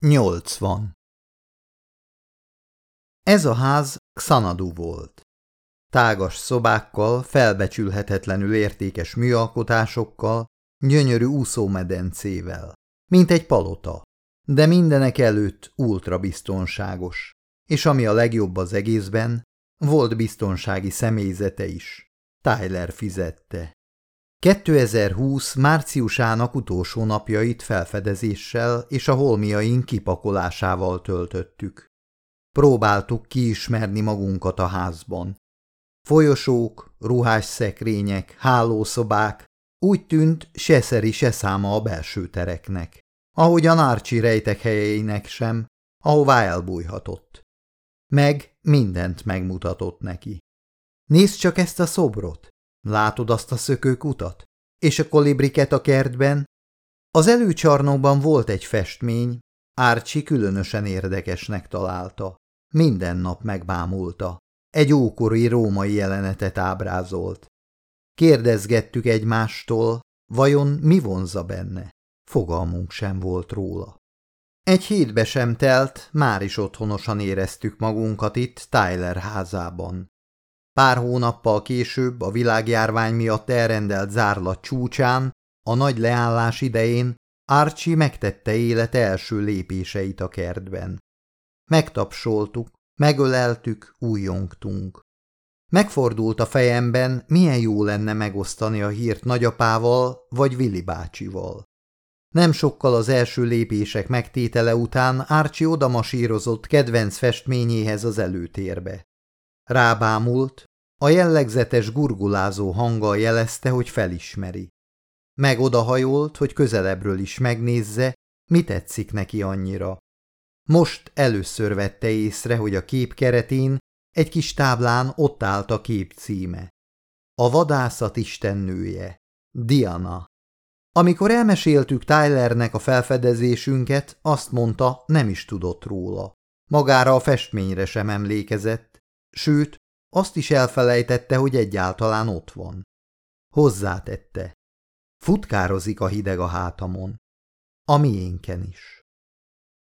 80. Ez a ház Xanadu volt. Tágas szobákkal, felbecsülhetetlenül értékes műalkotásokkal, gyönyörű úszómedencével, mint egy palota, de mindenek előtt ultrabiztonságos, és ami a legjobb az egészben, volt biztonsági személyzete is. Tyler fizette. 2020 márciusának utolsó napjait felfedezéssel és a holmiaink kipakolásával töltöttük. Próbáltuk kiismerni magunkat a házban. Folyosók, ruhás szekrények, hálószobák, úgy tűnt, se szeri, se száma a belső tereknek, ahogyan Árcsi rejtek helyeinek sem, ahová elbújhatott. Meg mindent megmutatott neki. Nézd csak ezt a szobrot! Látod azt a szökőkutat? És a kolibriket a kertben? Az előcsarnokban volt egy festmény, Árcsi különösen érdekesnek találta. Minden nap megbámulta. Egy ókori római jelenetet ábrázolt. Kérdezgettük egymástól, vajon mi vonza benne? Fogalmunk sem volt róla. Egy hétbe sem telt, már is otthonosan éreztük magunkat itt Tyler házában. Pár hónappal később a világjárvány miatt elrendelt zárlat csúcsán, a nagy leállás idején Archie megtette élet első lépéseit a kertben. Megtapsoltuk, megöleltük, újjongtunk. Megfordult a fejemben, milyen jó lenne megosztani a hírt nagyapával vagy Vili bácsival. Nem sokkal az első lépések megtétele után Árcsi odamasírozott kedvenc festményéhez az előtérbe. Rábámult, a jellegzetes gurgulázó hanggal jelezte, hogy felismeri. Meg odahajolt, hogy közelebbről is megnézze, mi tetszik neki annyira. Most először vette észre, hogy a kép keretén egy kis táblán ott állt a kép címe. A vadászat istennője, Diana. Amikor elmeséltük Tylernek a felfedezésünket, azt mondta, nem is tudott róla. Magára a festményre sem emlékezett, sőt, azt is elfelejtette, hogy egyáltalán ott van. Hozzátette. Futkározik a hideg a hátamon. A miénken is.